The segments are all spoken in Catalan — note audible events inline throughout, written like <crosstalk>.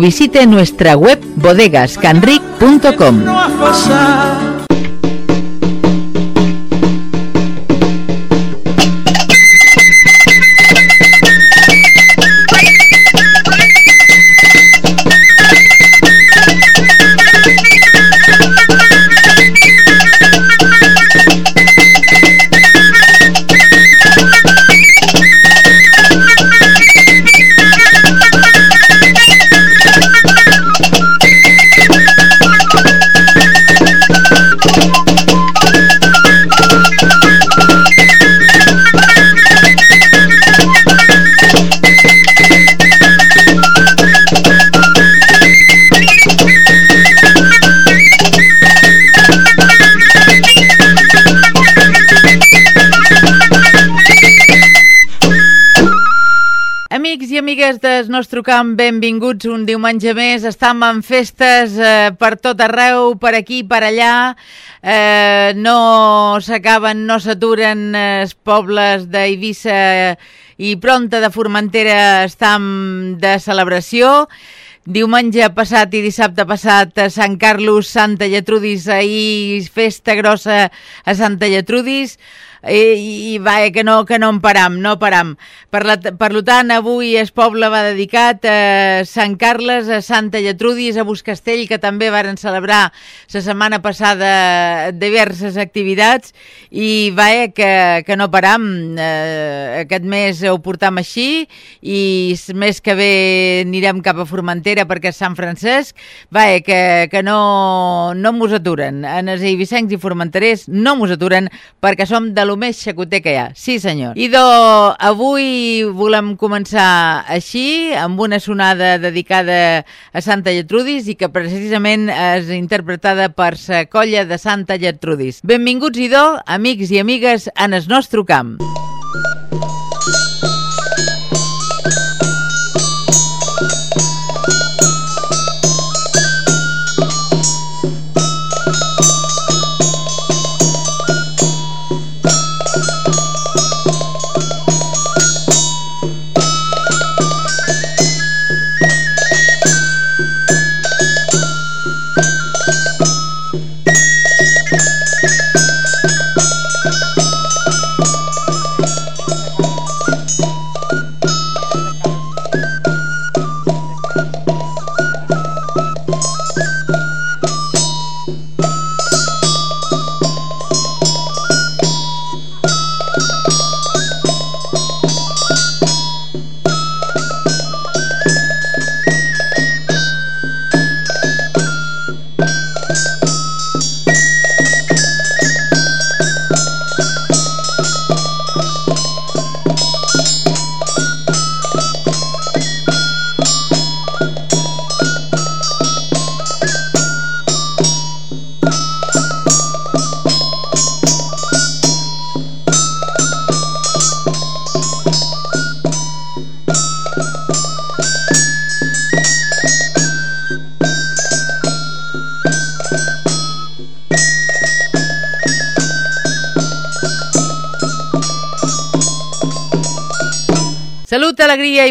visite nuestra web bodegascanric.com. camp, benvinguts un diumenge més. Estam en festes eh, per tot arreu, per aquí, per allà. Eh, no s'acaben, no s'aturen eh, els pobles d'Eivissa i Pronta de Formentera estan de celebració. Diumenge passat i dissabte passat a Sant Carlos, Santa Lletrudis, ahir festa grossa a Santa Lletrudis i, i va, que no, que no en param, no param. Per, la, per tant, avui es poble va dedicat a Sant Carles, a Santa Lletrudis, a Buscastell, que també varen celebrar la setmana passada diverses activitats i va, que, que no param. Eh, aquest mes ho portam així i més que bé anirem cap a Formentera perquè és Sant Francesc, va, que, que no, no mos aturen. En els eivissencs i formenterers no mos aturen perquè som de lo més xacoter que hi ha. Sí, senyor. Idò, avui volem començar així, amb una sonada dedicada a Santa Lletrudis i que precisament és interpretada per la colla de Santa Lletrudis. Benvinguts, idò, amics i amigues, en el nostre camp.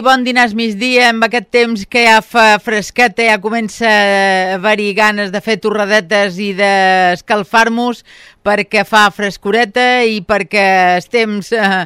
Bon dinars migdia amb aquest temps que ja fa fresqueta, ja comença a haver-hi ganes de fer torradetes i d'escalfar-nos perquè fa frescoreta i perquè el temps, eh,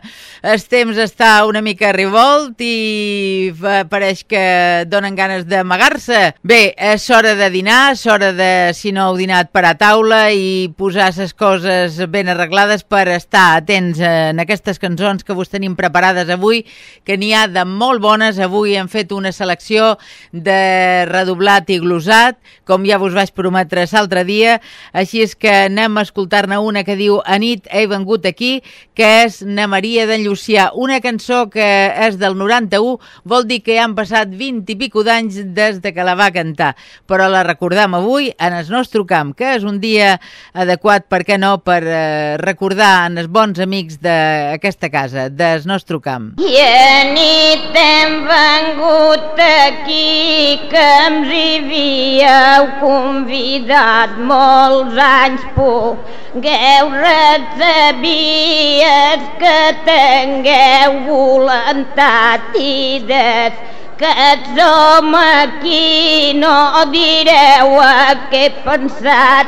el temps està una mica revolt i pareix que donen ganes d'amagar-se. Bé, és hora de dinar, és hora de, si no heu dinat, per a taula i posar les coses ben arreglades per estar atents en aquestes cançons que vos tenim preparades avui, que n'hi ha de molt bones. Avui hem fet una selecció de redoblat i glosat, com ja vos vaig prometre l'altre dia, així és que anem a escoltar escoltar-ne una que diu Anit, he vengut aquí, que és Na Maria de Llucià, una cançó que és del 91, vol dir que han passat 20 i pico d'anys des de que la va cantar, però la recordam avui en el nostre camp, que és un dia adequat, per què no, per eh, recordar en els bons amics d'aquesta casa, del nostre camp. I Anit hem vengut aquí, que ens hi havíeu convidat molts anys pugueu res sabies que tingueu voluntat i des que som aquí no direu a què he pensat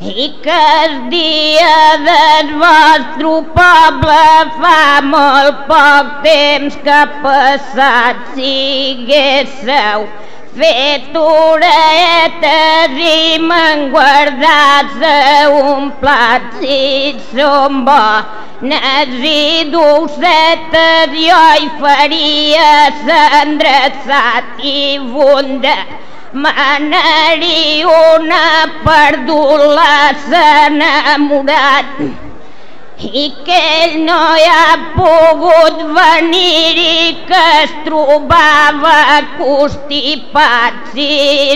i que el dia del vostre poble fa molt poc temps que ha passat si haguéssiu fet oretes i m'han guardat un plat si som bones i dolcetes jo hi faria s'endreçat i bunda Manaria una perdula s'enamorat i que ell no hi ha pogut venir i que es trobava constipat si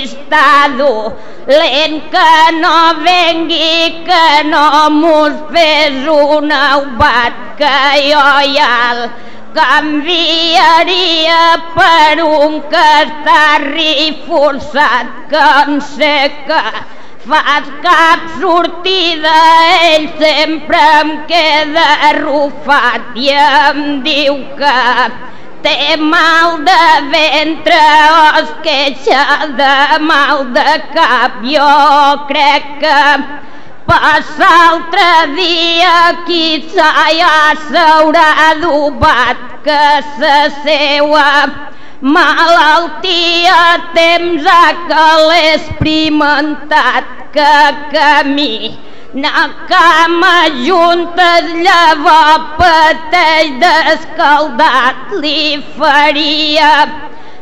està dolent que no vengui que no mos fes un aubat que jo ja el canviaria per un que està reforçat que en sé que fas cap sortida ell sempre em queda arrufat i em diu que té mal de ventre o es queixa de mal de cap. Jo crec que passa altre dia quizà ja s'haurà adobat que sa seua malaltia temps a que l'he experimentat que camí. Na cama juntes llavor pateix d'escaldat li faria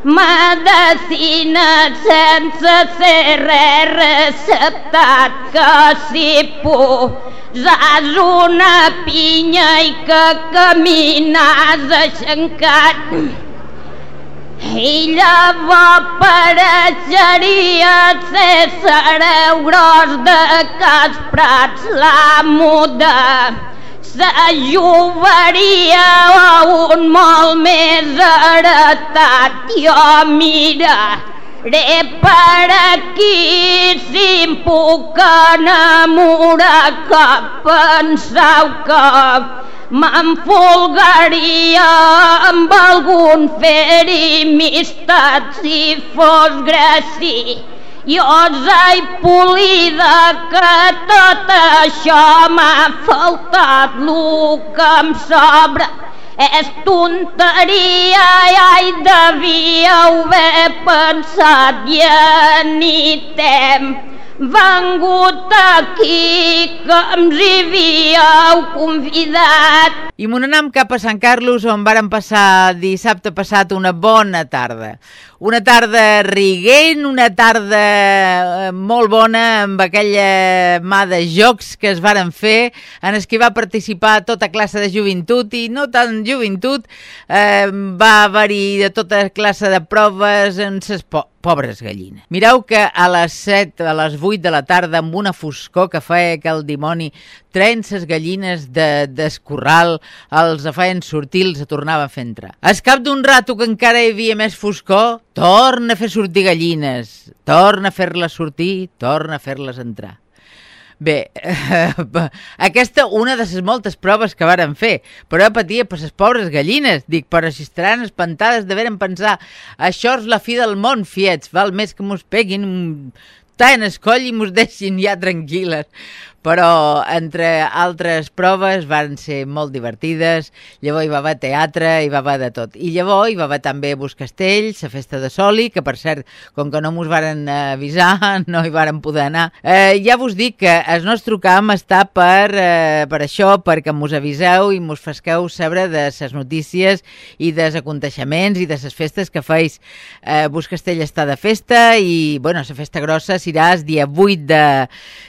medicina sense ser res receptat que si posàs una pinya i que caminàs aixencat i llavors pareixeria ser sereu gros de cas prats la muda s'ajuvaria a un molt més heretat. Jo mira, Re per aquí si em puc enamorar que pensau que m'enfolgaria amb algun fer amistat si fos gràcia josa i polida que tot això m'ha faltat el que em sobra. És tonteria i ai devia haver pensat i anitem vengut aquí que ens hi havíeu convidat. I m'ho anem cap a Sant Carlos on varen passar dissabte passat una bona tarda una tarda riguent, una tarda eh, molt bona amb aquella mà de jocs que es varen fer en els que va participar tota classe de joventut i no tant joventut, eh, va haver-hi de tota classe de proves en ses po pobres gallines. Mireu que a les 7, a les 8 de la tarda, amb una foscor que feia que el dimoni tren ses gallines de, d'escorral, els feien sortir, els tornava a fer entrar. Al cap d'un rato que encara hi havia més foscor, torna a fer sortir gallines, torna a fer-les sortir, torna a fer-les entrar. Bé, eh, <laughs> aquesta una de les moltes proves que varen fer, però jo patia per les pobres gallines. Dic, però si estaran espantades de veure pensar això és la fi del món, fiets, val més que mos peguin tant escoll i mos deixin ja tranquil·les però entre altres proves van ser molt divertides, llavors hi va haver teatre, hi va haver de tot. I llavors hi va haver també Buscastell, la festa de Soli, que per cert, com que no mos varen avisar, <laughs> no hi varen poder anar. Eh, ja vos dic que el nostre camp està per, eh, per això, perquè mos aviseu i mos fasqueu saber de les notícies i dels aconteixements i de les festes que feis. Eh, Buscastell està de festa i, bueno, la festa grossa serà el dia 8 de,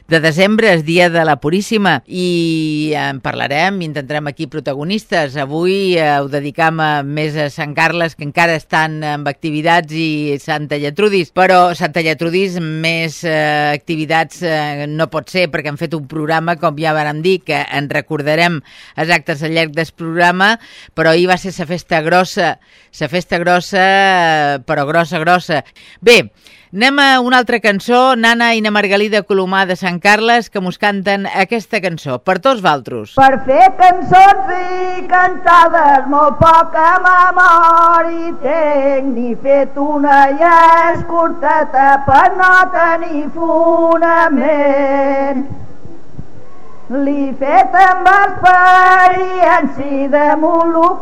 de desembre, el dia Maria de la Puríssima i en parlarem, intentarem aquí protagonistes. Avui eh, ho dedicam a, més a Sant Carles, que encara estan amb activitats, i Santa Lletrudis, però Santa Lletrudis més eh, activitats eh, no pot ser perquè han fet un programa, com ja vàrem dir, que en recordarem exactes al llarg del programa, però ahir va ser la festa grossa, la festa grossa, però grossa, grossa. Bé, Anem a una altra cançó, Nana i na Margalida Colomà de Sant Carles, que mos canten aquesta cançó, per tots valtros. Per fer cançons i cantades molt poca memòria tenc, ni fet una és curteta per no tenir fonament. Li fet amb experiència el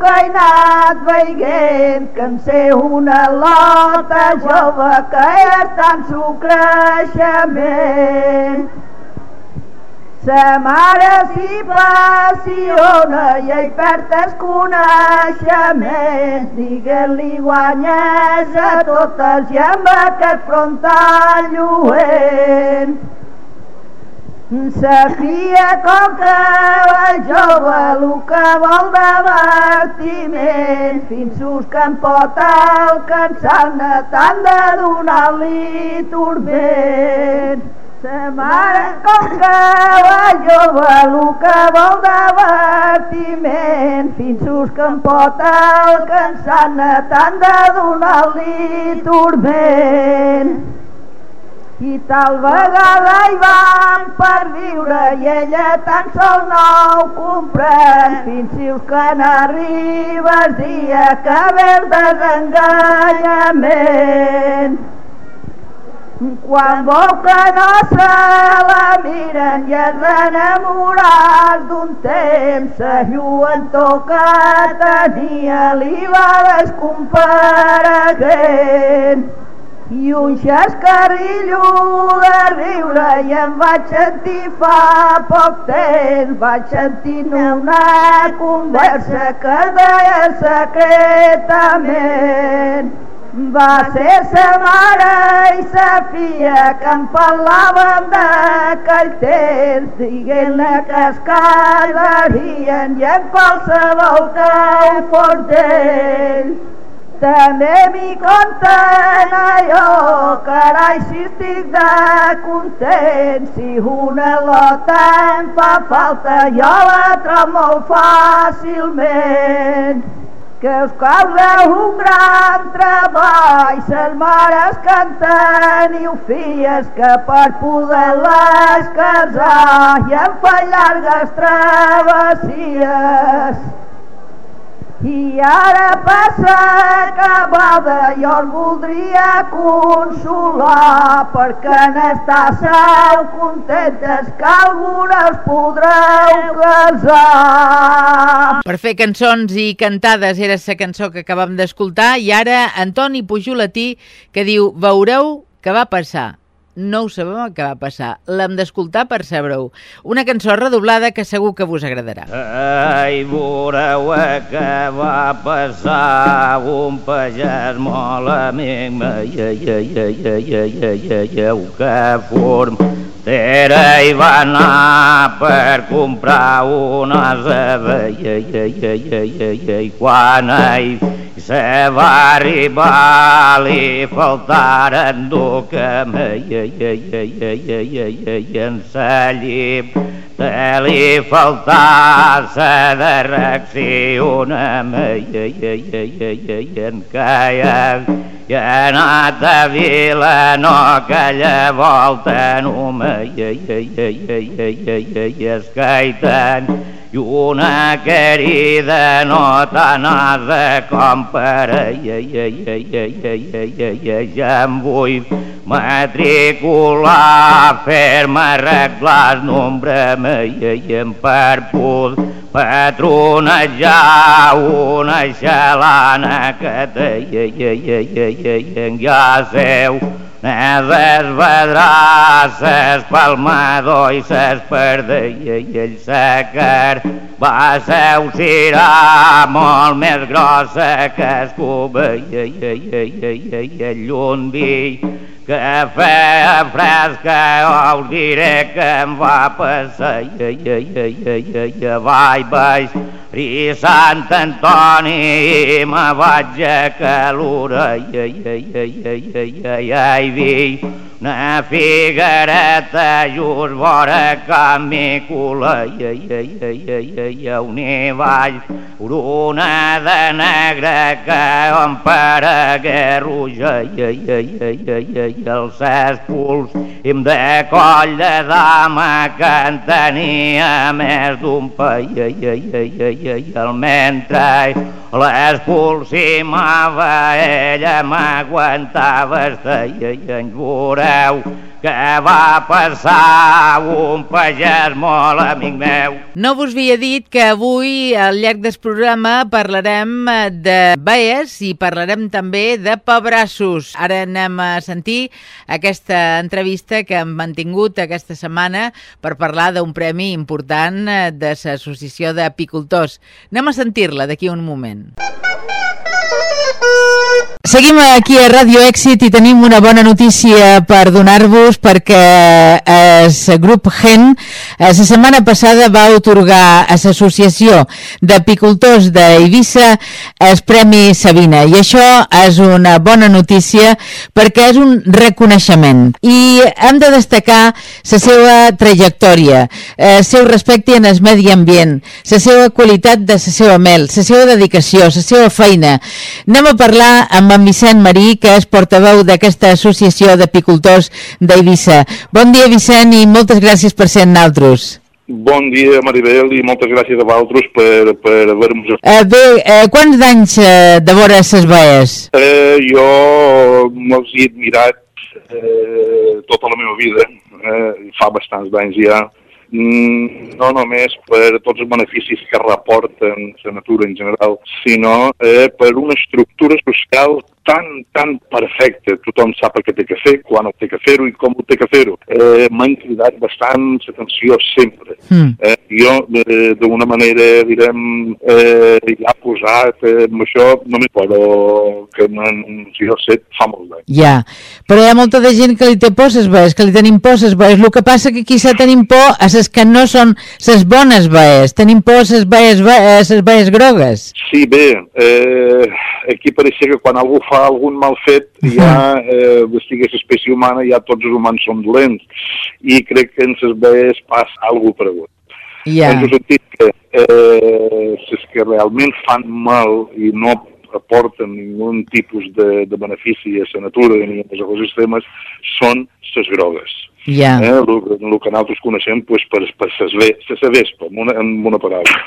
que he anat veient que en ser una lota jove que està en su creixement. Sa mare s'hi passiona i hi perd els coneixements. Digue-li guanyes a totes i amb aquest frontal lluent. Sabia com que la jove el que vol divertiment fins us que em pot alcançar-ne tant de donar-li turment. Sa mare com que la jove el que vol divertiment fins us que em pot alcançar-ne tant de donar-li turment. I tal vegada hi vam per viure i ella tan sol no ho comprèn fins us que n'arribes dia que ve el desenganyament. Quan vol que no se la miren i es enamorar d'un temps, la lluentor que tenia li va descompareguent. I un xascarrillo de riure i em vaig sentir fa poc temps, vaig sentir una conversa que deia secretament. Va ser sa mare i sa filla que em parlaven d'aquell temps, diguent-ne que es calarien i en qualsevol que fos d'ells. També m'hi conten allò, carai, si estic de content, si una lota em fa falta, jo la trobo molt fàcilment. Que us causa un gran treball, ses mares canten i filles que per poder-les casar i em fan llargues travessies. I ara passa acabada, jo el voldria consolar, perquè seu contentes que alguna us podreu casar. Per fer cançons i cantades era la cançó que acabam d'escoltar. I ara Antoni Pujolatí que diu Veureu què va passar no ho sabem el que va passar. L'hem d'escoltar per saber-ho. Una cançó redoblada que segur que vos agradarà. Ai, veureu que va passar un pagès molt amic meu, que form Era i va anar per comprar una ceba i quan ell se va arribar li faltaren duc en sa llip se li faltava sa direcció en caia i anat a Vila no aquella volta només escaiten i una querida no tan asa com per ja em vull matricular fer-me arreglar el nombre per poder patronejar una xalana que deia ja seu Neses vedràs, ses palmador i ses perdeia i ell secar va seu serà molt més grossa que es cuba i ell un vi que feia fresca, us diré que em va passar, i, vaig baix, i Sant Antoni me vaig a calura i ai, ai, ai, ai, ai, ai, ai, vi una figuereta just vora camícula i ai, ai, ai, ai, ai, ai, un vall corona de negre que em paregué ruja i ai, ai, ai, ai, ai, els espuls i em de coll de dama que en tenia més d'un pa i ai, ai, ai, ai, i, i, el mentre l'expulsimava ella m'aguantava, i, i, i, ens veureu que va passar un pagès molt amic meu. No vos havia dit que avui al llarg del programa parlarem eh, de baies i parlarem també de pebrassos. Ara anem a sentir aquesta entrevista que hem mantingut aquesta setmana per parlar d'un premi important eh, de l'Associació d'Apicultors. Anem a sentir-la d'aquí un moment. <laughs> Seguim aquí a Radio Èxit i tenim una bona notícia per donar-vos perquè el grup GEN la setmana passada va otorgar a l'Associació d'Apicultors d'Eivissa el Premi Sabina i això és una bona notícia perquè és un reconeixement i hem de destacar la seva trajectòria, el seu respecte en el medi ambient, la seva qualitat de la seva mel, la seva dedicació, la seva feina. Anem a parlar amb en Vicent Marí, que és portaveu d'aquesta associació d'apicultors d'Eivissa. Bon dia, Vicent, i moltes gràcies per ser amb nosaltres. Bon dia, Maribel, i moltes gràcies a vosaltres per, per haver-nos... Eh, bé, eh, quants d'anys eh, de vora ses veies? Eh, jo me'ls he admirat eh, tota la meva vida, eh, fa bastants d'anys ja, no només per tots els beneficis que reporten la natura en general, sinó eh, per una estructura social tan, tan perfecta. Tothom sap el que té que fer, quan ho té que fer-ho i com ho té que fer-ho. Eh, M'han cridat bastant l'atenció sempre. Mm. Eh, jo, eh, d'una manera, direm, eh, ja posat eh, amb això, no m'hi però que jo sé, fa molt d'any. Ja, però hi ha molta de gent que li té por ses vees, que li tenim por ses vees. El que passa que aquí se tenim por a ses que no són ses bones vees. Tenim por a ses vees, ses vees grogues. Sí, bé, eh, aquí pareixia que quan algú fa fa algun mal fet, ja, eh, estigués espècie humana, ja tots els humans som dolents. I crec que en ses vees passa alguna per paregut. Yeah. En el sentit que eh, les que realment fan mal i no aporten ningun tipus de, de benefici a la natura ni als ecosistemes són les grogues. Yeah. Eh, el, el que nosaltres coneixem pues, per, per ses, ses vespa, amb una, amb una paraula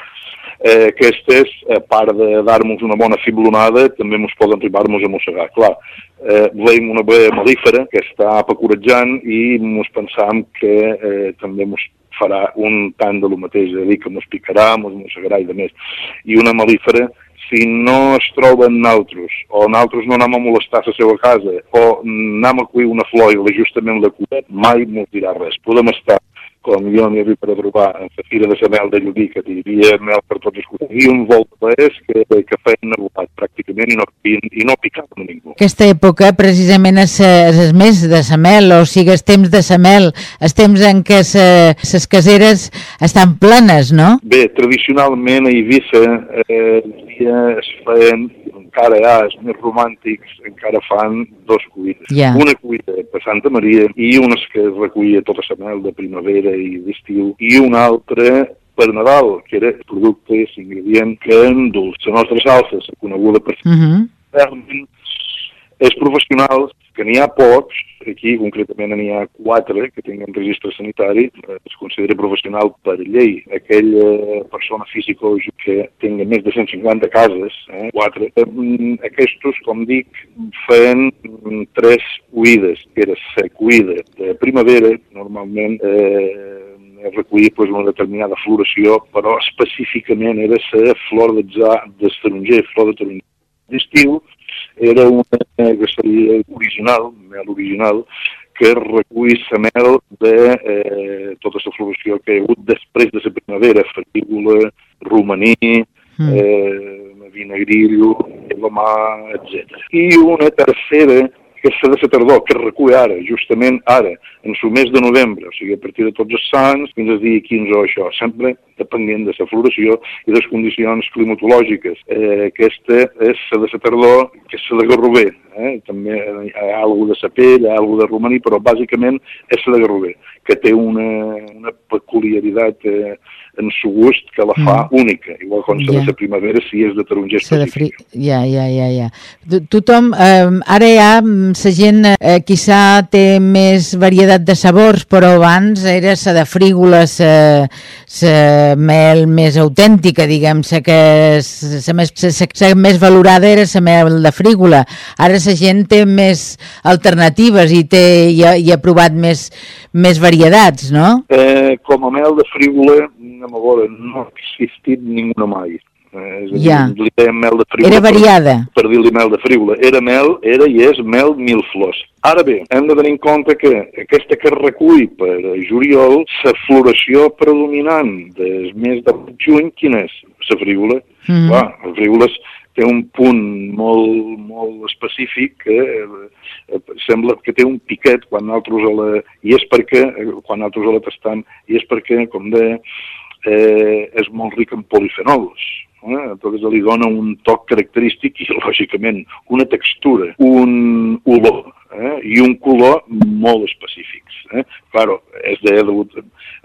eh, aquestes, a part de dar-nos una bona fiblonada, també ens poden arribar-nos a mossegar. Clar, eh, veiem una vea melífera que està pacorejant i ens pensam que eh, també ens farà un tant de lo mateix, és a dir, que ens picarà, ens mossegarà i de més. I una melífera, si no es troben naltros, o naltros no anem a molestar la seva casa, o anem a cuir una flor i justament la curet, mai ens dirà res. Podem estar com jo m'hi havia per a trobar en la fira de la mel de Llubí, que hi havia mel per tots els costats, i un volt d'es que, que feien nebulat pràcticament i no, i, i no picaven ningú. Aquesta època precisament és, és més de la mel, o sigui, els temps de la mel, els temps en què les caseres estan planes, no? Bé, tradicionalment a Eivissa eh, es feien encara hi ha els més romàntics, encara fan dos cuines. Yeah. Una cuina per Santa Maria i una que es recollia tota la mel de primavera i d'estiu, i una altra per Nadal, que era productes, ingredient que en dulç. La nostra salsa, coneguda per... Uh -huh. Realment, els professionals, que n'hi ha pocs, aquí concretament n'hi ha quatre que tenen registre sanitari, eh, es considera professional per llei. Aquella persona física o que tingui més de 150 cases, eh, quatre, eh, aquests, com dic, feien tres cuides, que era la cuida de primavera, normalment eh, recollir pues, una determinada floració, però específicament era la flor d'estranger, flor de taronger. D'estiu era una que seria original, mel original, que recull la mel de eh, tota la floració que hi ha hagut després de la primavera, farígula, romaní, mm. eh, vinagrillo, mà, etc. I una tercera aquesta de la tardor que es recull ara, justament ara, en el mes de novembre, o sigui, a partir de tots els sants, fins al dia 15 o això, sempre depenent de la floració i de les condicions climatològiques. Eh, aquesta és la de la tardor, que és la de Garrover. Eh? També hi ha alguna de Sapell, hi ha alguna de Romaní, però bàsicament és la de Garrover, que té una, una peculiaritat eh, en su gust que la fa mm. única, igual com yeah. la primavera si és de taronger específic. Fri... Ja, ja, ja, ja. Tothom, eh, ara ja la gent eh, quizà té més varietat de sabors, però abans era la de frígola, la mel més autèntica, diguem, la que la més, sa, més valorada era la mel de frígola. Ara la gent té més alternatives i, té, i, ha, i ha provat més, més varietats, no? Eh, com a mel de frígola a veure, no ha existit ninguna mai. Eh, és a dir, ja. li deien mel de frívola. Era variada. Per, per dir-li mel de frívola. Era mel, era i és mel mil flors. Ara bé, hem de tenir en compte que aquesta que es recull per juliol, la floració predominant del mes de juny, quina és? La frívola. Mm. Clar, la frívola té un punt molt, molt específic que eh, sembla que té un piquet quan nosaltres la... i és perquè, eh, quan nosaltres la tastam, i és perquè, com deia, eh, és molt ric en polifenols. Eh? Entonces li dona un toc característic i, lògicament, una textura, un olor eh? i un color molt específics. Eh? Claro, és de,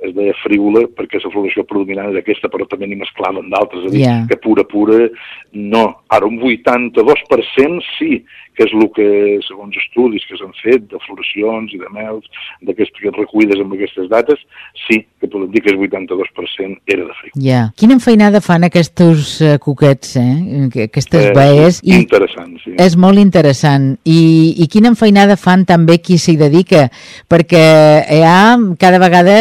és de frívola perquè la floració predominant és aquesta, però també n'hi mesclaven d'altres, és a dir, yeah. que pura, pura, no. Ara, un 82% sí, que és el que, segons estudis que s'han fet de floracions i de mels, d'aquestes recollides amb aquestes dates, sí, que podem dir que el 82% era de. Ja. Yeah. Quina enfeinada fan aquests uh, cuquets, eh? aquestes eh? I interessant, sí. És molt interessant. I, I quina enfeinada fan també qui s'hi dedica? Perquè hi ha cada vegada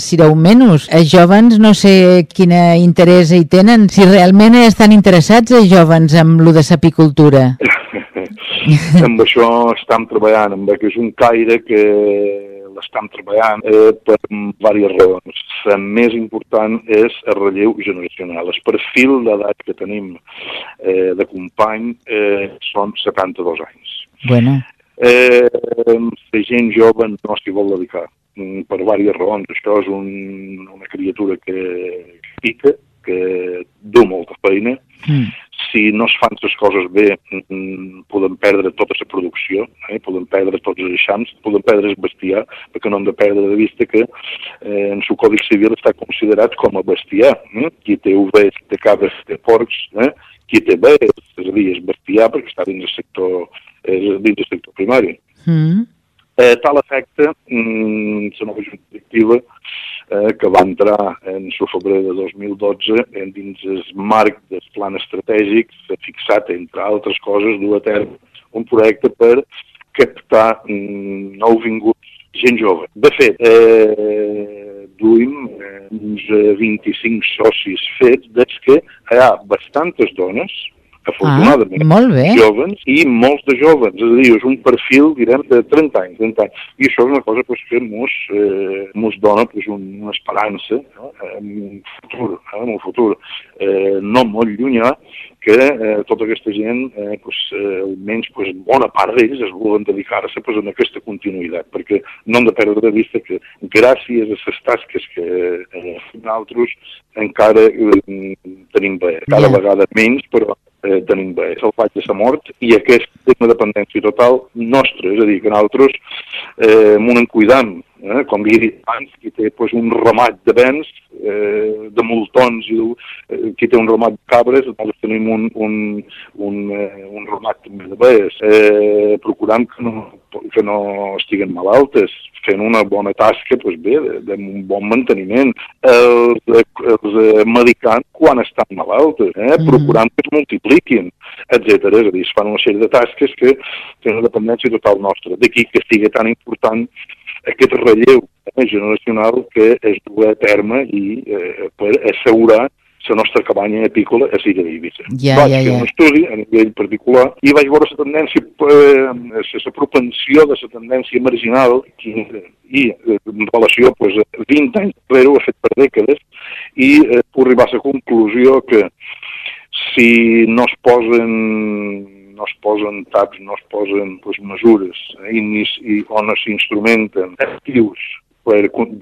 sireu menys. Els jovens no sé quina interès hi tenen, si realment estan interessats els jovens amb lo de sapicultura. <laughs> amb això estem treballant, amb que és un caire que l'estem treballant eh, per diverses raons. La més important és el relleu generacional. El perfil d'edat que tenim eh, de company eh, són 72 anys. Bueno. Eh, la gent jove no s'hi vol dedicar mm, per diverses raons. Això és un, una criatura que, que pica, que du molta feina, mm si no es fan les coses bé, mm, podem perdre tota la producció, eh? podem perdre tots els eixams, podem perdre el bestiar, perquè no hem de perdre de vista que eh, en el Codi Civil està considerat com a bestiar. Eh? Qui té ovelles, té cabres, té porcs, eh? qui té bé, és a dir, és bestiar perquè està dins del sector, eh, dins del sector primari. Mm. Eh, tal efecte, mm, la nova junta directiva eh, que va entrar en el febrer de 2012 en dins el marc del plan estratègic fixat, entre altres coses, dur a terme un projecte per captar mm, nou vinguts gent jove. De fet, eh, duim eh, uns 25 socis fets des que hi ha bastantes dones, afortunadament, ah, molt bé. jovens i molts de jovens, és a dir, és un perfil, direm, de 30 anys, 30 anys. I això és una cosa pues, que mos, eh, mos dona pues, un, una esperança no? en un futur, eh, en un futur eh, no molt llunyà, que eh, tota aquesta gent, eh, pues, eh, almenys pues, bona part d'ells es volen dedicar-se pues, en aquesta continuïtat, perquè no hem de perdre de vista que gràcies a les tasques que eh, nosaltres encara eh, tenim bé, cada yeah. vegada menys, però eh, tenim bé, és el faig de la mort i aquest és una dependència total nostra, és a dir, que nosaltres eh, m'ho en cuidam, eh, com havia dit abans, qui té pues, un ramat de vents, eh, de multons, i eh, qui té un ramat de cabres, nosaltres tenim un, un, un, eh, un ramat també de bes. Eh, procurant que no, que no estiguen malaltes, fent una bona tasca pues, bé, d'un bon manteniment. Els, els eh, medicant quan estan malaltes, eh, mm. procurant que es multipliquin, etc. És a dir, es fan una sèrie de tasques que tenen una dependència total nostra. D'aquí que estigui tan important aquest relleu eh, generacional que es du a terme i eh, per assegurar la nostra cabanya apícola a Silla d'Eivissa. Ja, vaig ja, fer ja. un estudi a nivell particular i vaig veure la tendència, eh, la propensió de la tendència marginal i, i eh, en relació pues, a 20 anys enrere, ho ha fet per dècades, i eh, puc arribar a la conclusió que si no es posen no es posen taps, no es posen pues, mesures eh, i, i on s'instrumenten actius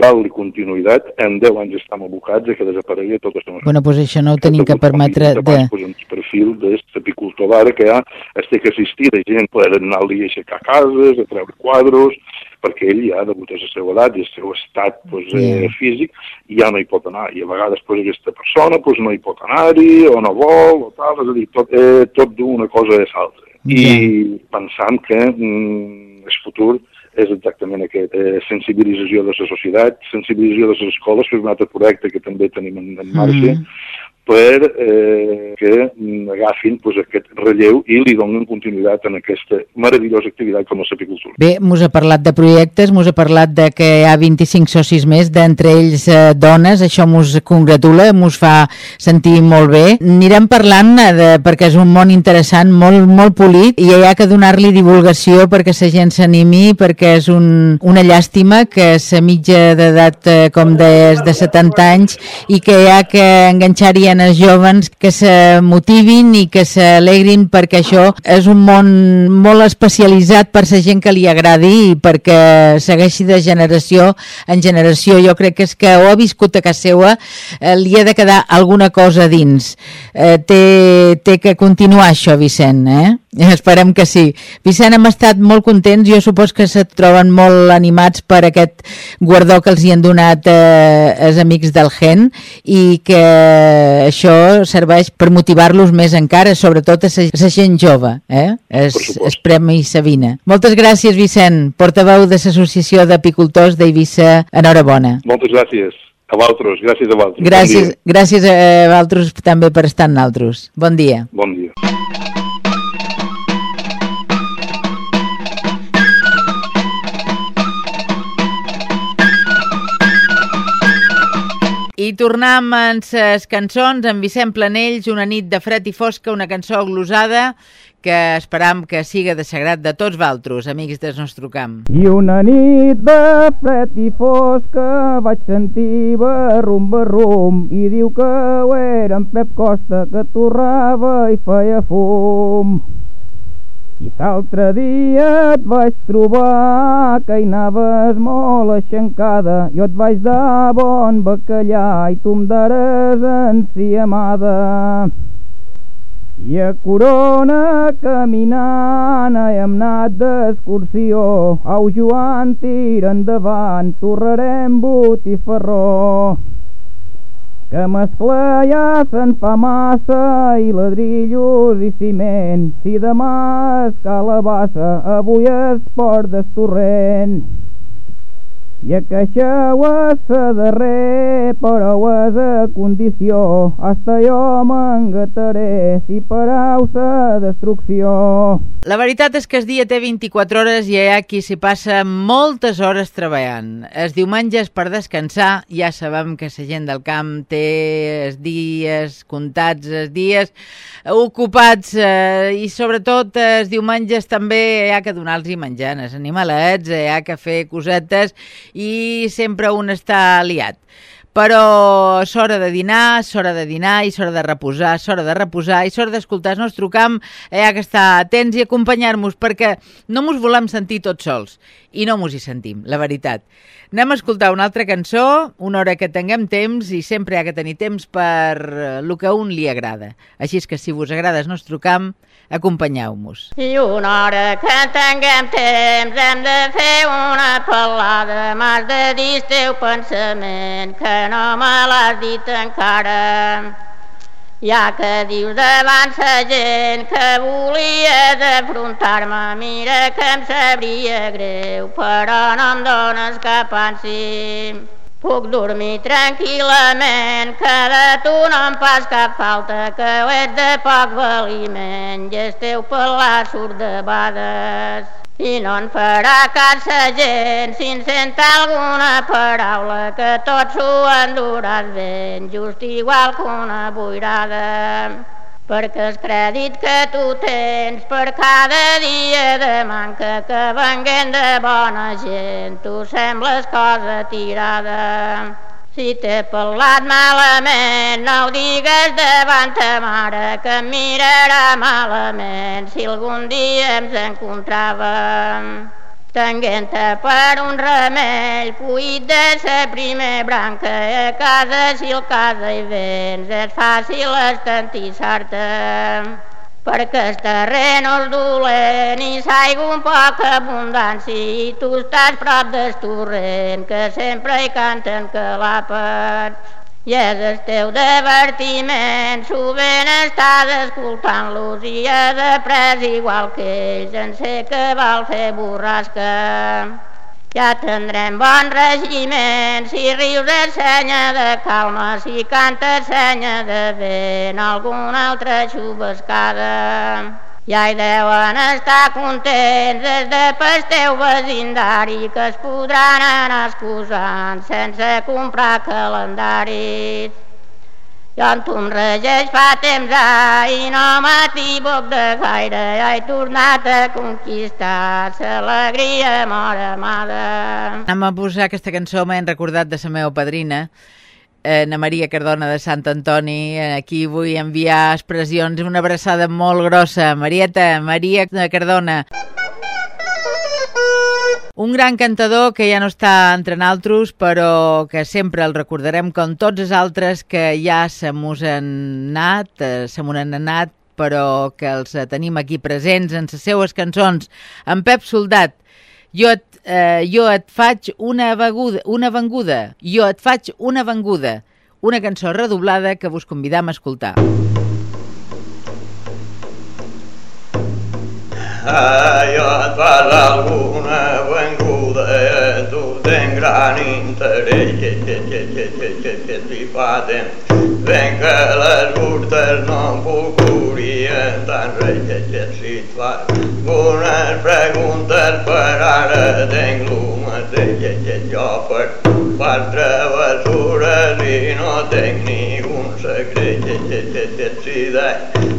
dar-li continuïtat, en 10 anys estem abocats a que desaparegui tot això. Bueno, doncs això no ho tenim que permetre de... Pues, el perfil d'aquest apicultor d'ara que ja es té que assistir de gent per anar-li a aixecar cases, a treure quadros, perquè ell ja, degut a la seva edat i el seu estat pues, yeah. eh, físic, ja no hi pot anar. I a vegades pues, aquesta persona pues, no hi pot anar-hi, o no vol, o tal, és a dir, tot, eh, tot d'una cosa és altra. Yeah. I pensant que mm, el futur és exactament aquest, eh, sensibilització de la societat, sensibilització de les escoles, que és un altre projecte que també tenim en, en marxa, mm. -hmm per eh, que agafin pues, aquest relleu i li donin continuïtat en aquesta meravellosa activitat com la sapicultura. Bé, mos ha parlat de projectes, mos ha parlat de que hi ha 25 socis més, d'entre ells eh, dones, això mos congratula, mos fa sentir molt bé. Anirem parlant eh, de, perquè és un món interessant, molt, molt polit, i hi ha que donar-li divulgació perquè la gent s'animi, perquè és un, una llàstima que la mitja d'edat, eh, com deies, de 70 anys, i que hi ha que enganxar-hi nenes joves que se motivin i que s'alegrin perquè això és un món molt especialitzat per la gent que li agradi i perquè segueixi de generació en generació. Jo crec que és que ho ha viscut a casa seva, eh, li ha de quedar alguna cosa dins. Eh, té, té que continuar això, Vicent, eh? <laughs> Esperem que sí. Vicent, hem estat molt contents, jo supos que se troben molt animats per aquest guardó que els hi han donat eh, els amics del GEN i que això serveix per motivar-los més encara, sobretot a la gent jove, eh? Es, es Premi Sabina. Moltes gràcies, Vicent, portaveu de l'Associació d'Apicultors d'Eivissa. Enhorabona. Moltes gràcies. A vosaltres, gràcies a vosaltres. Gràcies, bon gràcies a vosaltres també per estar en altres. Bon dia. Bon dia. I tornem amb les cançons, amb Vicent Planells, una nit de fred i fosca, una cançó glosada que esperam que siga de sagrat de tots valtros, amics del nostre camp. I una nit de fred i fosca vaig sentir barrum barrum i diu que ho era en Pep Costa que torrava i feia fum. I l'altre dia et vaig trobar que hi anaves molt aixencada. Jo et vaig dar bon bacallà i tu em daràs enciamada. I a Corona caminant hem anat d'excursió. Au Joan, tira endavant, torrarem botifarró que mescla ja se'n fa massa i ladrillos i ciment. Si demà es calabassa, avui es port d'estorrent. I a queixeu a darrer, però és a condició, hasta jo m'engataré si parau sa destrucció. La veritat és que el dia té 24 hores i hi ha qui s'hi passa moltes hores treballant. Els diumenges per descansar, ja sabem que la gent del camp té els dies comptats, els dies ocupats eh, i sobretot els diumenges també hi ha que donar-los menjar als animalets, hi ha que fer cosetes i sempre un està liat però és hora de dinar, és hora de dinar, i és hora de reposar, és hora de reposar, i és hora d'escoltar el nostre camp, eh, que està atents i acompanyar-nos, perquè no mos volem sentir tots sols, i no mos hi sentim, la veritat. Anem a escoltar una altra cançó, una hora que tinguem temps, i sempre ha que tenir temps per el que a un li agrada. Així és que si vos agrada el nostre camp, Acompanyeu-nos. I una hora que tinguem temps hem de fer una pelada, m'has de dir teu pensament, que no me l'has dit encara. Ja que dius davant sa gent que volia d'afrontar-me, mira que em sabria greu, però no em dones cap ànsim. Puc dormir tranquil·lament, que de tu no em pas cap falta, que ho ets de poc valiment i el teu pelat surt de bades. I no en farà cas sa gent si en sent alguna paraula, que tot s'ho enduràs ben, just igual que una boirada perquè el crèdit que tu tens per cada dia de manca que venguem de bona gent, tu sembles cosa tirada. Si t'he parlat malament, no ho digues davant ta mare, que em mirarà malament si algun dia ens encontràvem. Tenguent-te per un remei, fuit de sa primer branca, a casa si el casa hi vens, és fàcil estantissar-te perquè el terreny és dolent i s'aigua un poc abundància i tu estàs prop del torrent que sempre hi canten que l'àpats. I és el teu divertiment, sovint estàs escoltant-los i és après igual que ells en sé que vol fer borrasca. Ja tindrem bon regiment si rius de senya de calma, si cantes senya de vent, alguna altra xubescada. Ja hi deuen estar contents des de pel teu vecindari que es podran anar excusant sense comprar calendaris. En tu em regeix fa temps ja i no m'equivoc de ja he tornat a conquistar l'alegria mora amada. Anem a posar aquesta cançó, m'he recordat de la meva padrina, eh, na Maria Cardona de Sant Antoni. Aquí vull enviar expressions, una abraçada molt grossa. Marieta, Maria Cardona. Un gran cantador que ja no està entre naltros, però que sempre el recordarem com tots els altres que ja se mos han anat, eh, se m'han anat, però que els tenim aquí presents en les seues cançons. En Pep Soldat, jo et, eh, jo et faig una, beguda, una venguda, jo et faig una venguda, una cançó redoblada que vos convidam a escoltar. Jo et fas alguna venguda, tu tens gran interès, que, que, que, que, que, que, que t'hi fa temps. Ben que les hurtes no procurien tant res, que, que si et fas unes preguntes per ara tenc el mateix, que, que jo per, per travessures i no tenc ni un secret, que, que, que, que si de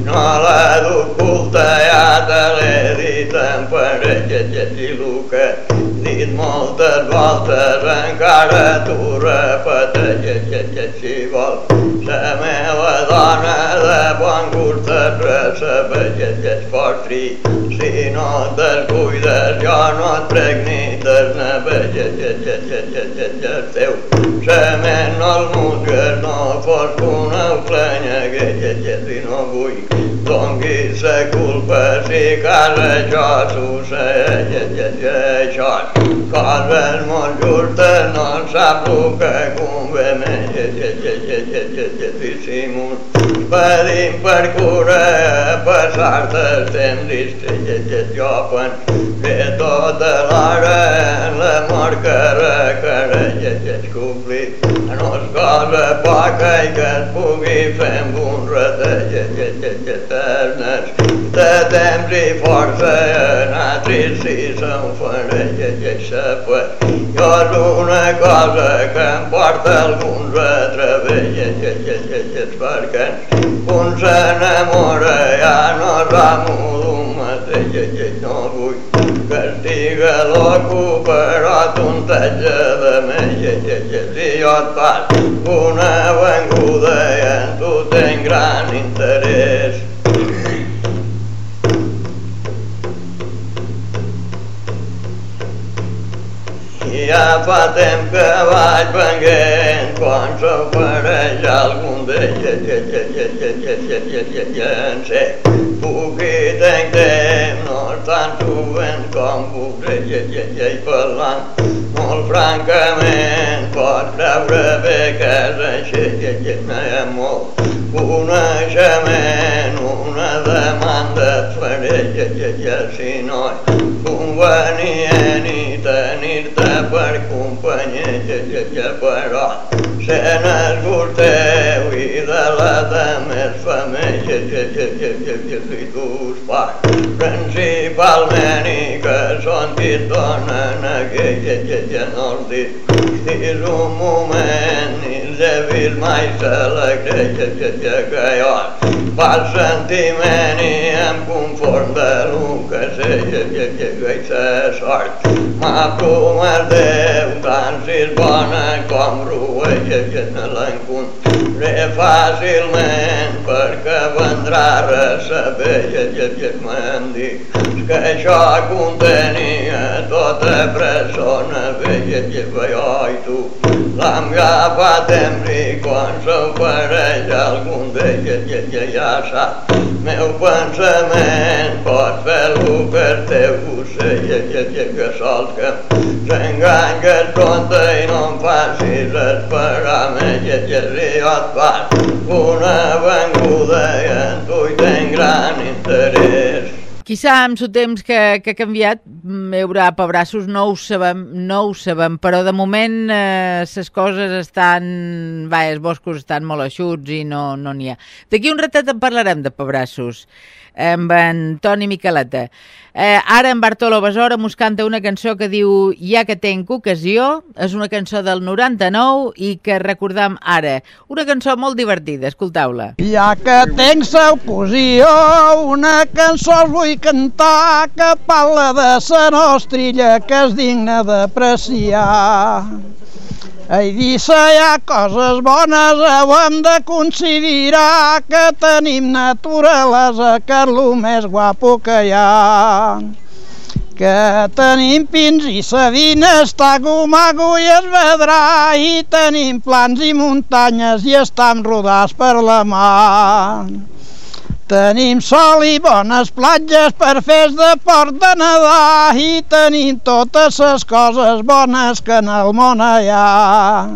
no l'ha d'oculta ja te l'he Sărită împărăge getilucă, Din multă voltă reîncarătură, Pătrăge getival, Să mevă doamnă de bun gurtă, Să vege geti Și nu dăzguidă, Eu nu trec ni dăznă, Vege teu, semen al musgel, no fos una plenya que llegeix i no vull dongui la culpa si cal això s'ocell, això coses molt justes no sap el que convé més si m'esperim per cura passar-te el temps distret jo pensé tota l'hora la mort que requereix complir en l'escola poca i que es pugui fer amb un ratell eternes de temps i força anar trist si se'n faré pues jo és una cosa que em porta alguns a treballar perquè un s'enamora ja no es va Figa-la cooperot, un tatge de mella i aixeciot fas una venguda i en tu tenc gran interès. Ja fa temps que vaig venguent quan s'ofereix algun d'ells ja en sé, puc i tenc temps tan jovent com puc ser, que, que, que, i parlant molt francament pots creure bé que és així, que n'hi ha molt coneixement, una demanda et faré, que, que, que si no és convenient i tenir-te per companyia, que, que, que però se n'esgoteu i de la de més femella, que, que, que, que, que si tu us fas principalment palmeri que són qui et donen aquella lletja nòrdic és un moment i ens he vist mai se la creia lletja que jo pel sentiment i em conform de lo que sé lletja que, que, que, que sort Ma promet Déu tant si és bona com roella que no l'encontraré fàcilment perquè vendrà res a vella i me'n dic que això contenia tota persona vella i jo i tu. L'hem agafat en ric quan s'ofereix algun d'ella i ja sap meu pensament pot fer el que teu ocell que sols que s'engany que et conta i no em facis esperar més i si jo et fas una venguda i en tu hi tenc gran interès Quizà amb el temps que, que ha canviat hi haurà pebrassos, no ho sabem, no ho sabem però de moment les eh, coses estan... Va, els boscos estan molt eixuts i no n'hi no ha. D'aquí un ratet en parlarem de pebrassos amb en Toni Miqueleta. Eh, ara en Bartolo Besora mos canta una cançó que diu Ja que tenc ocasió, és una cançó del 99 i que recordam ara. Una cançó molt divertida, escolteu-la. Ja que tenc ocasió, una cançó us vull cantar que parla de sa nostrilla que és digna d'apreciar. Ai, dissa hi ha coses bones, ho hem de considerar que tenim naturalesa, que és el més guapo que hi ha. Que tenim pins i sabines, tago-mago i es vedrà, i tenim plans i muntanyes i estam rodats per la mar. Tenim sol i bones platges per fer de port de nedar i tenim totes les coses bones que en el món hi ha.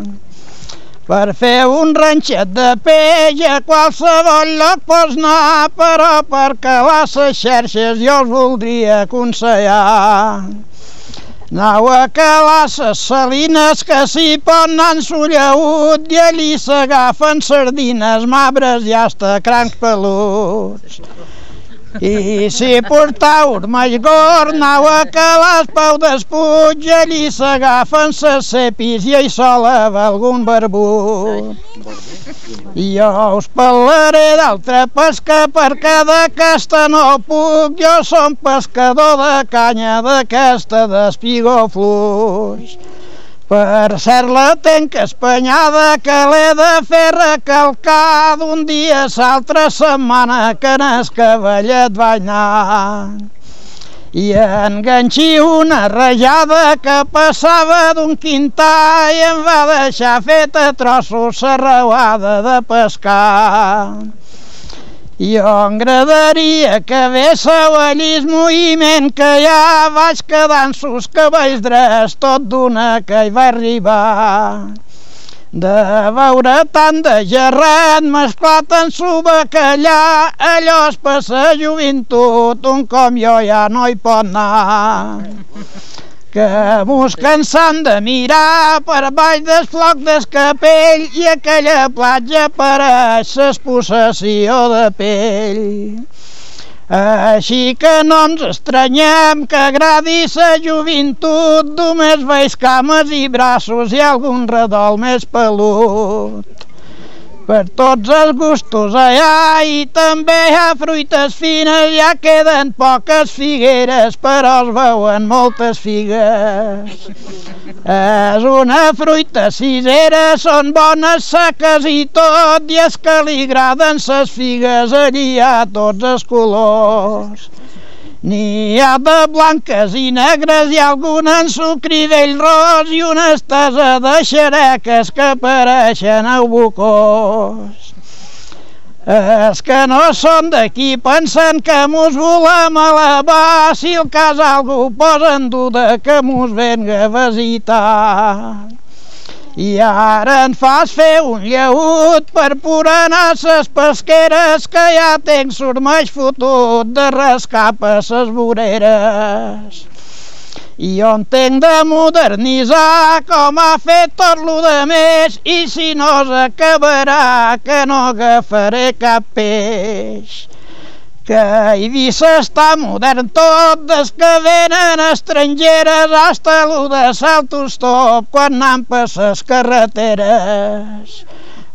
Per fer un ranxet de peix a qualsevol lloc pots anar, però per calar les xerxes jo els voldria aconsellar. Anau a calar ses salines que s'hi pot anar en sollaut i allí s'agafen sardines, mabres i hasta crancs peluts. I si portau anau a calar el pau d'espuig, allí s'agafen ses cepis i hi sola algun barbut. I jo us parlaré d'altra pesca perquè d'aquesta no puc, jo som pescador de canya d'aquesta d'espigó fluix. Per cert la tenc espanyada que l'he de fer recalcar d'un dia a l'altra setmana que en el cavallet vaig anar. I enganxi una rajada que passava d'un quintar i em va deixar feta trossos la de pescar. Jo m'agradaria que véssiu allí el moviment que ja vaig quedar en sus cabells drets tot d'una que hi va arribar. De veure tant de gerrat mesclat en su bacallà, allò és per sa joventut, un com jo ja no hi pot anar que mos cansant de mirar per baix del floc del capell i aquella platja pareix l'expossessió de pell. Així que no ens estranyem que agradi sa joventut, només veig cames i braços i algun redol més pelut per tots els gustos allà i també hi ha fruites fines, ja queden poques figueres, però es veuen moltes figues. És una fruita cisera, són bones seques i tot, i és que li agraden ses figues, allí hi ha tots els colors. N'hi ha de blanques i negres i alguna en sucridell ros i una estesa de xereques que apareixen a bucós. És que no són d'aquí pensen que mos volem elevar si el cas algú posa en duda que mos venga a visitar. I ara en fas fer un lleut per purenar ses pesqueres que ja tenc sormeix fotut de rascar per ses voreres. I jo entenc de modernitzar com ha fet tot lo de més i si no s'acabarà que no agafaré cap peix que Eivissa està modern tot des que venen estrangeres hasta lo de saltos top quan anem per ses carreteres.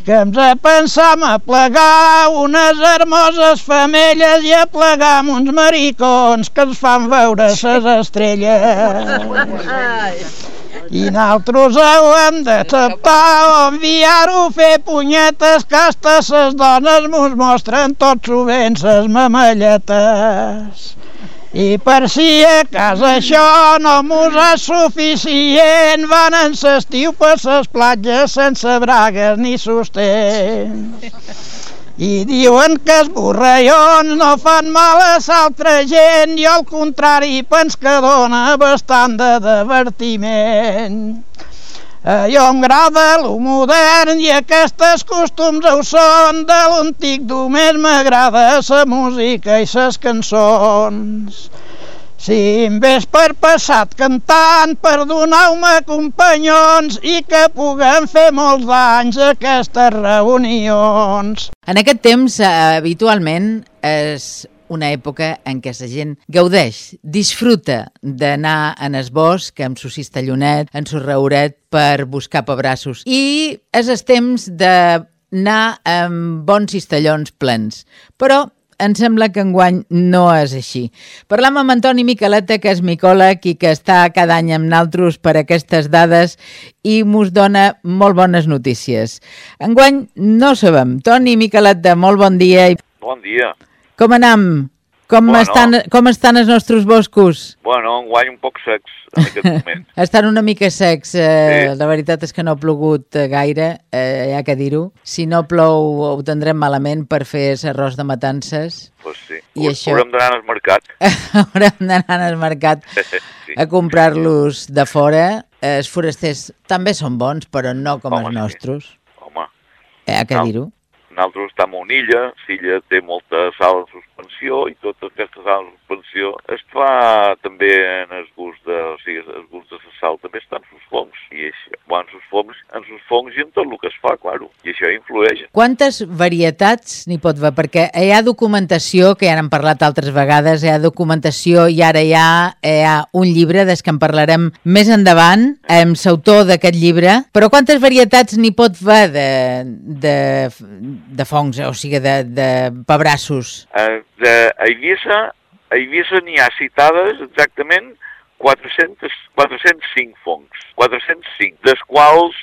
Que ens pensam a plegar unes hermoses femelles i a plegar amb uns maricons que ens fan veure ses estrelles. I nosaltres ho hem d'acceptar o enviar-ho fer punyetes que hasta ses dones mos mostren tot sovint ses mamalletes. I per si a casa això no mos és suficient, van en s'estiu per ses platges sense bragues ni sostens. I diuen que els borrallons no fan mal a l'altra gent i al contrari pens que dona bastant de divertiment. Eh, jo em agrada lo modern i aquestes costums ho són de l'antic només m'agrada sa música i ses cançons. Si em ves per passat cantant, perdoneu-me companyons i que puguem fer molts anys aquestes reunions. En aquest temps, eh, habitualment, és una època en què la gent gaudeix, disfruta d'anar en el bosc amb su cistellonet, en su rauret per buscar pebrassos. I és el temps d'anar amb bons cistellons plens. Però em sembla que enguany no és així. Parlam amb Antoni Miqueleta, que és micòleg i que està cada any amb naltros per aquestes dades i mos dona molt bones notícies. Enguany no sabem. Toni Miqueleta, molt bon dia. Bon dia. Com anam? Com, Bueno. estan, com estan els nostres boscos? Bueno, enguany un poc secs en aquest <laughs> moment. Estan una mica secs, eh, Sí. la veritat és que no ha plogut eh, gaire, eh, hi ha que dir-ho. Si no plou ho tindrem malament per fer l'arròs de matances. pues sí. I Ho- això? Haurem d'anar al mercat. <laughs> Haurem d'anar al mercat <laughs> sí. a comprar-los de fora. Eh, Els forasters també són bons, però no com Home, els sí. nostres. Home, Hi ha que No. dir-ho. nosaltres estem a una illa, l'illa té molta sal en suspensió i aquesta sal en suspensió es fa també en el gust de, o sigui, el gust de la sal també està en sus fongs i això, en sus fongs, en sus fongs i en tot el que es fa, claro, i això influeix. Quantes varietats n'hi pot haver? Perquè hi ha documentació, que ja n'hem parlat altres vegades, hi ha documentació i ara hi ha, hi ha un llibre des que en parlarem més endavant, amb l'autor d'aquest llibre, però quantes varietats n'hi pot haver de, de, de fongs, o sigui, de, de pebrassos? Eh, de, a Eivissa, a Eivissa n'hi ha citades exactament 400, 405 fongs, 405, dels quals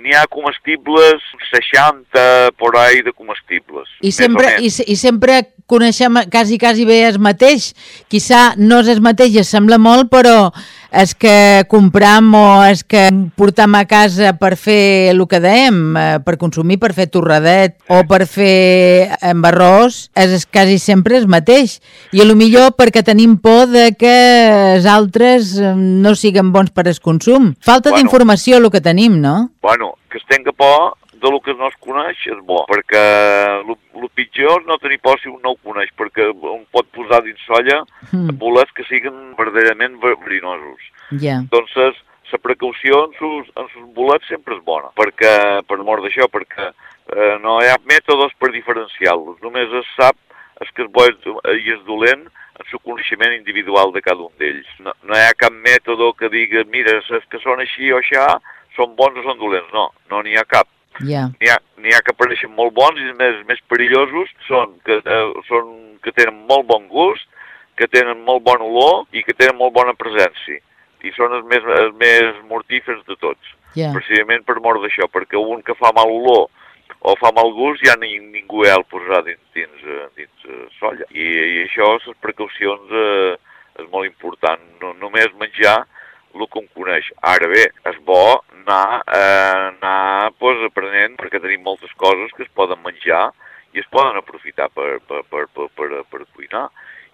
n'hi ha comestibles 60 por ahí de comestibles. I sempre, i, I sempre coneixem quasi, quasi bé el mateix. Quizà no és el mateix es sembla molt, però és que compram o és que portam a casa per fer el que dèiem, eh, per consumir, per fer torradet o per fer amb arròs, és, quasi sempre el mateix. I a lo millor perquè tenim por de que els altres eh, no siguen bons per al consum. Falta Bueno. d'informació el que tenim, no? Bueno, que es tenga por de lo que no es coneix és bo, perquè el pitjor és no tenir por si un no ho coneix, perquè un pot posar dins solla Mm. bolets que siguen verdaderament ver- verinosos. Ja. Entonces, la precaució en sus, en sus bolets sempre és bona, perquè, per mort d'això, perquè eh, no hi ha mètodes per diferenciar-los, només es sap és que és bo i és dolent en el coneixement individual de cada un d'ells. No, no hi ha cap mètode que digui, mira, és que són així o aixà, són bons o són dolents. No, no n'hi ha cap. Ja. N'hi ha, ha que apareixen molt bons i més, més perillosos són que, eh, són que tenen molt bon gust, que tenen molt bon olor i que tenen molt bona presència. I són els més, els més mortífers de tots. Ja. Precisament per mort d'això, perquè un que fa mal olor o fa mal gust ja ni, ningú ja el posarà dins, dins, eh, dins eh, solla. I, I això, les precaucions, eh, és molt important. No, només menjar el que un coneix. Ara bé, és bo anar, eh, anar pues, aprenent, perquè tenim moltes coses que es poden menjar i es poden aprofitar per, per, per, per, per, per cuinar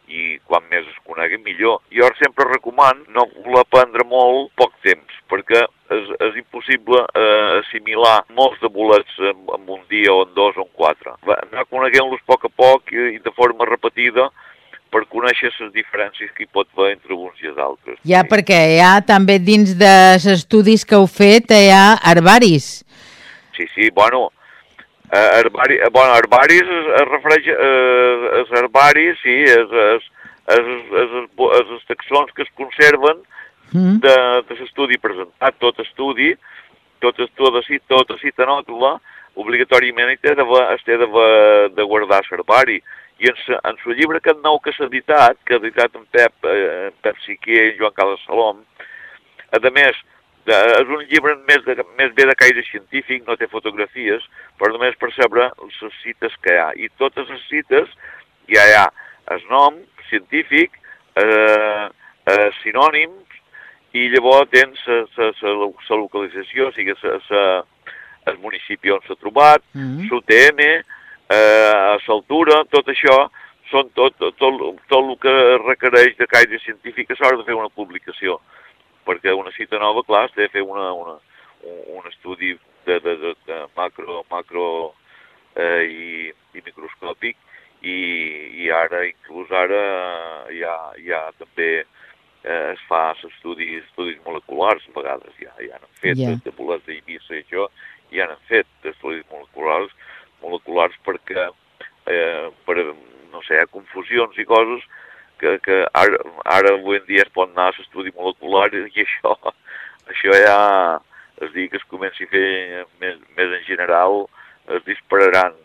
i quan més es conegui millor. Jo sempre recomano no voler prendre molt poc temps, perquè és, és impossible eh, assimilar molts de bolets en, en un dia o en dos o en quatre. Anar coneguent-los a poc a poc i, i de forma repetida per conèixer les diferències que hi pot haver entre uns i els altres. Ja, perquè hi ha també dins dels estudis que heu fet, hi ha herbaris. Sí, sí, bueno, eh, herbari, eh, bueno herbaris es, es refereix eh, als herbaris, sí, és, és els taxons que es conserven Mm. de, de l'estudi presentat, tot estudi, tot estudi, tot cita nòtula, obligatòriament hi té de, es té de, de guardar servari. I en, en el llibre aquest nou que s'ha editat, que ha editat en Pep, eh, en Pep Siquier i Joan Carles Salom, a més, de, és un llibre més, de, més bé de caire científic, no té fotografies, però només percebre les cites que hi ha. I totes les cites ja hi ha el nom científic, eh, eh, sinònims, i llavors tens la localització, o sigui, sa, el municipi on s'ha trobat, mm -hmm. l'UTM, eh, l'altura, tot això són tot, tot, tot, tot el que requereix de caire científic a l'hora de fer una publicació. Perquè una cita nova, clar, has de fer una, una, un, un estudi de, de, de, de macro, macro eh, i, i microscòpic i, i ara, inclús ara, hi ha també eh, es fa estudis, estudis moleculars a vegades, ja, ja han fet yeah. de, de bolets d'Eivissa i això, ja han fet estudis moleculars, moleculars perquè eh, per, no sé, confusions i coses que, que ara, ara avui en dia es pot anar a l'estudi molecular i <laughs> això, això ja es dir que es comenci a fer més, més en general, es dispararan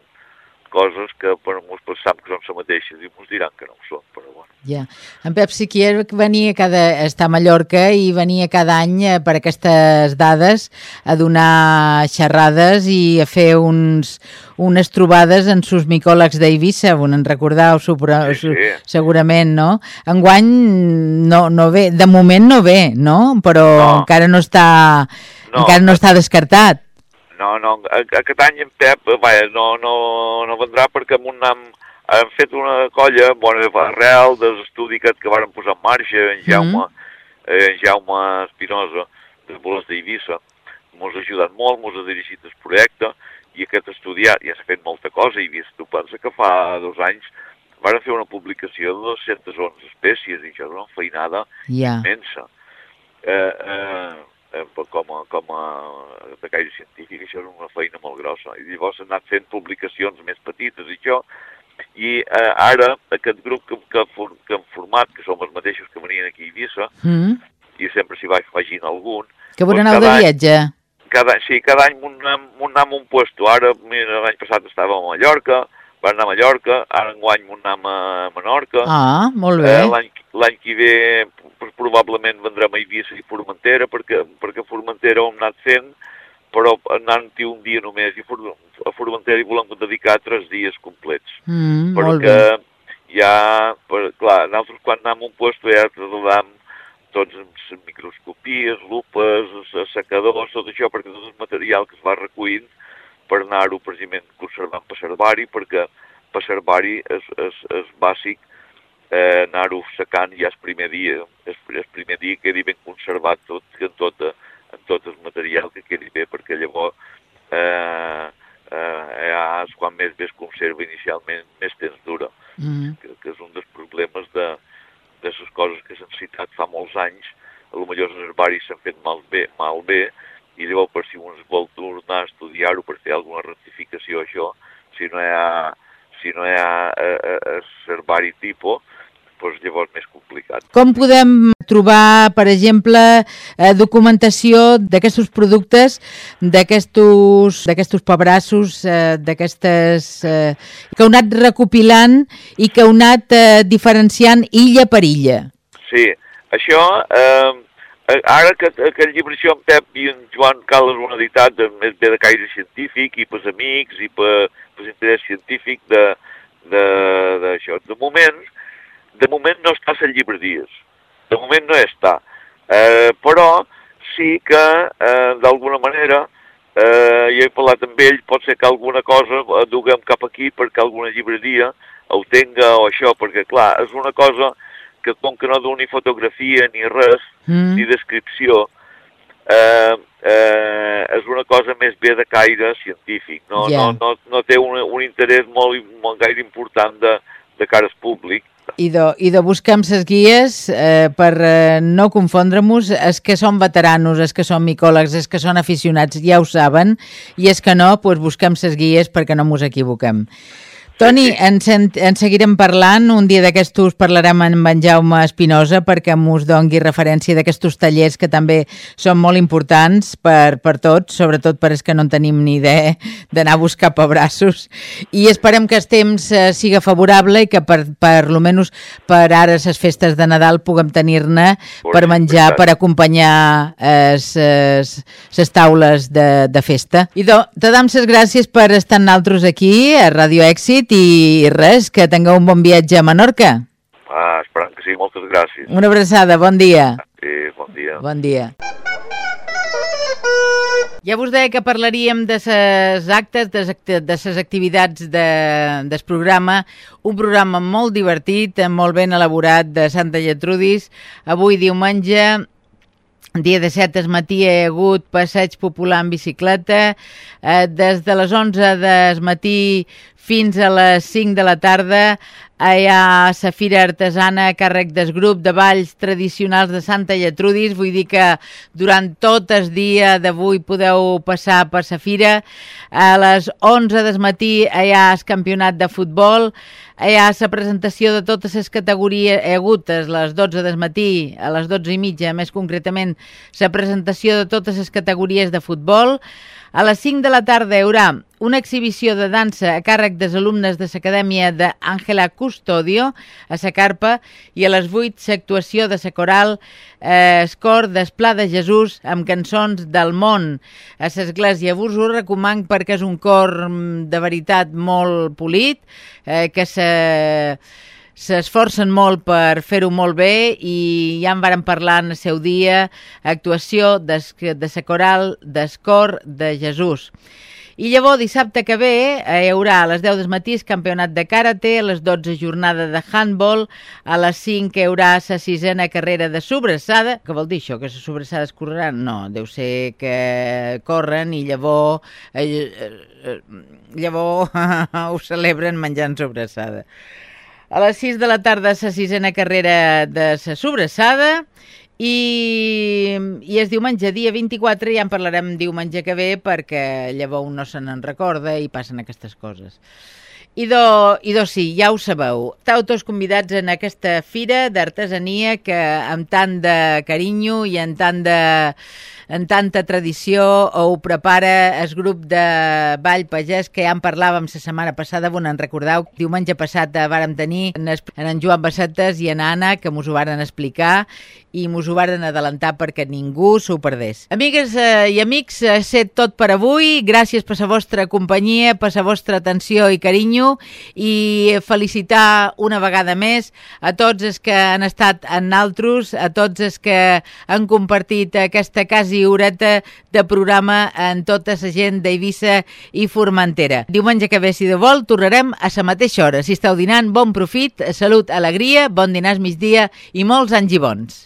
coses que per mos pensam que són les mateixes i mos diran que no ho són, però bueno. Ja. En Pep Siquier venia cada, està a Mallorca i venia cada any eh, per aquestes dades a donar xerrades i a fer uns, unes trobades en sus micòlegs d'Eivissa, on en recordau sí, sí. segurament, no? Enguany no, no ve, de moment no ve, no? Però no. encara no està no, encara no està descartat. No, no, aquest any en Pep vaja, no, no, no vendrà perquè amb un nam hem fet una colla, bona arrel de l'estudi aquest que varen posar en marxa, en mhm. Jaume, mm -hmm. eh, en Jaume Espinosa, de Boles d'Eivissa, mos ha ajudat molt, mos ha dirigit el projecte, i aquest estudiat ja s'ha fet molta cosa, i vist, tu pensa que fa dos anys van fer una publicació de 211 espècies, i això és una feinada yeah. immensa. Eh, eh, com a, com a de caire científic, això és una feina molt grossa. I llavors s'han anat fent publicacions més petites i això, i eh, ara aquest grup que, que, que hem format, que som els mateixos que venien aquí a Eivissa, mm. i sempre s'hi va afegint algun... Que vos aneu de viatge? Cada, sí, cada any anem, anem un puesto. Ara, mira, l'any passat estàvem a Mallorca, van anar a Mallorca, ara enguany anem a Menorca. Ah, molt bé. Eh, L'any que ve pues, probablement vendrem a Eivissa i Formentera, perquè, perquè Formentera ho hem anat fent, però anant-hi un dia només, i a Formentera hi volem dedicar tres dies complets. Mm, perquè ja, per, clar, nosaltres quan anem a un lloc ja trobem tots les microscopies, lupes, secadors, tot això, perquè tot el material que es va recollint per anar-ho precisament conservant per servari, perquè per servari és, és, és bàsic eh, anar-ho secant ja el primer dia, el, el primer dia quedi ben conservat tot, en tot, en tot el material que quedi bé, perquè llavors eh, eh, ja és quan més bé es conserva inicialment, més temps dura, mm -hmm. que, que és un dels problemes de, de les coses que s'han citat fa molts anys, a lo millor els herbaris s'han fet mal bé, mal bé, i llavors per si un es vol tornar a estudiar-ho per fer alguna rectificació això, si no hi ha, si no hi ha eh, eh, herbari tipus, doncs llavors més complicat. Com podem trobar, per exemple, eh, documentació d'aquests productes, d'aquests pebrassos, eh, d'aquestes... Eh, que heu anat recopilant i que heu anat eh, diferenciant illa per illa? Sí, això... Eh, ara que aquest llibre això en Pep i en Joan Carles ho han editat de, més bé de caire científic i pels amics i per, per interès científic de, de, d'això. De moment, de moment no està a llibreries, de moment no està, eh, però sí que eh, d'alguna manera eh, ja he parlat amb ell, pot ser que alguna cosa duguem cap aquí perquè alguna llibreria ho tenga o això, perquè clar, és una cosa que com que no doni fotografia ni res, mm. ni descripció, eh, eh, és una cosa més bé de caire científic, no, yeah. no, no, no té un, un interès molt, molt gaire important de, de cares públic, i de, i de buscar amb les guies eh, per eh, no confondre-nos, és que són veteranos, és que són micòlegs, és que són aficionats, ja ho saben, i és que no, doncs busquem les guies perquè no ens equivoquem. Toni, en, sen- en seguirem parlant. Un dia d'aquests parlarem amb en Jaume Espinosa perquè mos dongui referència d'aquests tallers que també són molt importants per, per tots, sobretot per els que no en tenim ni idea d'anar a buscar pebrassos. I esperem que el temps eh, siga favorable i que per, per lo menys per ara les festes de Nadal puguem tenir-ne per menjar, per acompanyar les taules de, de festa. I do, te dam les gràcies per estar amb nosaltres aquí a Radio Èxit i res, que tingueu un bon viatge a Menorca. Ah, esperant que sí, moltes gràcies. Una abraçada, bon dia. Sí, bon dia. Bon dia. Ja vos deia que parlaríem de ses actes, de ses, de ses activitats de, del programa, un programa molt divertit, molt ben elaborat de Santa Lletrudis. Avui diumenge Dia de 7 del matí hi ha hagut passeig popular en bicicleta. Eh, des de les 11 del matí fins a les 5 de la tarda hi ha la fira artesana a càrrec del grup de balls tradicionals de Santa Lletrudis. Vull dir que durant tot el dia d'avui podeu passar per la fira. A les 11 del matí hi ha el campionat de futbol. Hi ha la presentació de totes les categories hi ha hagut a les 12 del matí, a les 12 i mitja, més concretament, la presentació de totes les categories de futbol. A les 5 de la tarda hi haurà una exhibició de dansa a càrrec dels alumnes de l'Acadèmia d'Àngela Custodio a la Carpa i a les 8 l'actuació de la coral eh, Escor d'Esplà de Jesús amb cançons del món a l'Església. Vos ho recoman perquè és un cor mm, de veritat molt polit, eh, que se s'esforcen molt per fer-ho molt bé i ja en varen parlar en el seu dia actuació de la coral d'Escor de Jesús. I llavors, dissabte que ve, eh, hi haurà a les 10 del matí campionat de karate, a les 12 jornada de handball, a les 5 hi haurà la sisena carrera de sobrassada. Què vol dir això, que les sobrassades correran? No, deu ser que corren i llavors, eh, eh, eh, llavors <laughs> ho celebren menjant sobrassada. A les 6 de la tarda la sisena carrera de la sobrassada i, i és diumenge, dia 24, ja en parlarem diumenge que ve perquè llavors no se n'en recorda i passen aquestes coses. I do, I do sí, ja ho sabeu. Estàu tots convidats en aquesta fira d'artesania que amb tant de carinyo i en tant de en tanta tradició ho prepara el grup de Vall Pagès que ja en parlàvem la setmana passada, on en recordeu, diumenge passat vàrem tenir en, en Joan Bassetes i en Anna que mos ho varen explicar i mos ho varen adelantar perquè ningú s'ho perdés. Amigues eh, i amics, ha set tot per avui. Gràcies per la vostra companyia, per la vostra atenció i carinyo i felicitar una vegada més a tots els que han estat en naltros, a tots els que han compartit aquesta quasi horeta de programa en tota la gent d'Eivissa i Formentera. Diumenge que ve, si de vol, tornarem a la mateixa hora. Si esteu dinant, bon profit, salut, alegria, bon dinar migdia i molts anys i bons.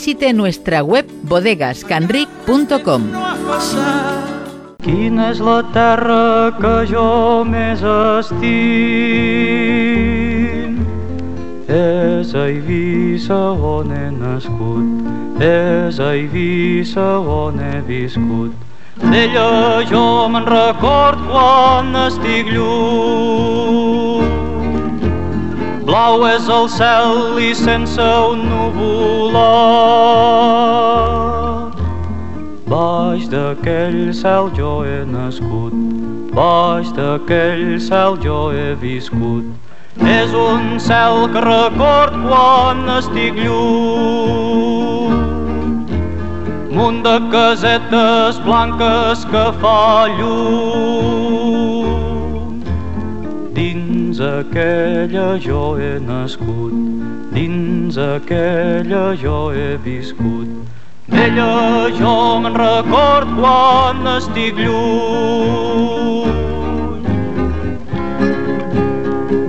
visite nuestra web bodegascanric.com. Quina és la terra que jo més estim? És a Eivissa on he nascut, és a Eivissa on he viscut. D'ella jo me'n record quan estic lluny. Blau és el cel i sense un nuvolat. Baix d'aquell cel jo he nascut, baix d'aquell cel jo he viscut. és un cel que record quan estic lluny. Munt de casetes blanques que fa llum. Aquella jo he nascut, dins aquella jo he viscut. D'ella jo me'n record quan estic lluny.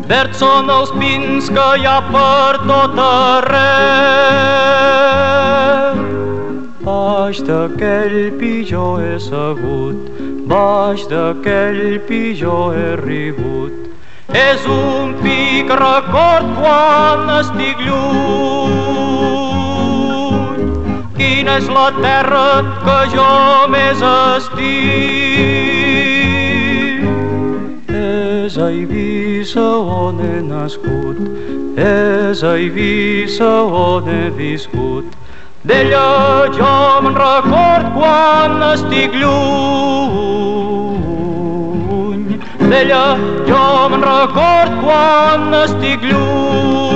Verds són els pins que hi ha per tot arreu. Baix d'aquell pitjor he segut, baix d'aquell pitjor he rigut. És un pic record quan estic lluny. Quina és la terra que jo més estic? És a Eivissa on he nascut, és a Eivissa on he viscut. D'ella jo me'n record quan estic lluny. D'ella jo me'n record quan estic lluny.